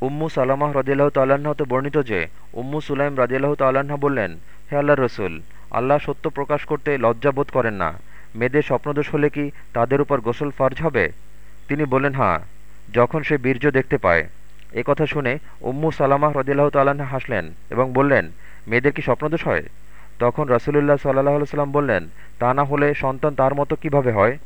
উম্মু সালামাহ রদিল্লাহ তাল্লাহতে হতে বর্ণিত যে, উম্মু সুলাইম রাজিয়াল্লাহ তাল্লাহ বললেন, হে আল্লাহ রসুল, আল্লাহ সত্য প্রকাশ করতে লজ্জাবোধ করেন না। মেয়েদের স্বপ্নদোষ হলে কি তাদের উপর গোসল ফার্জ হবে? তিনি বললেন হ্যাঁ। যখন সে বীর্য দেখতে পায়, এ কথা শুনে উম্মু সালামাহ রদিল্লাহ তাল্লাহ হাসলেন এবং বললেন, মেয়েদের কি স্বপ্নদোষ হয়? তখন রসুলুল্লাহ সাল্লাহ সাল্লাম বললেন, তা না হলে সন্তান তার মতো কীভাবে হয়?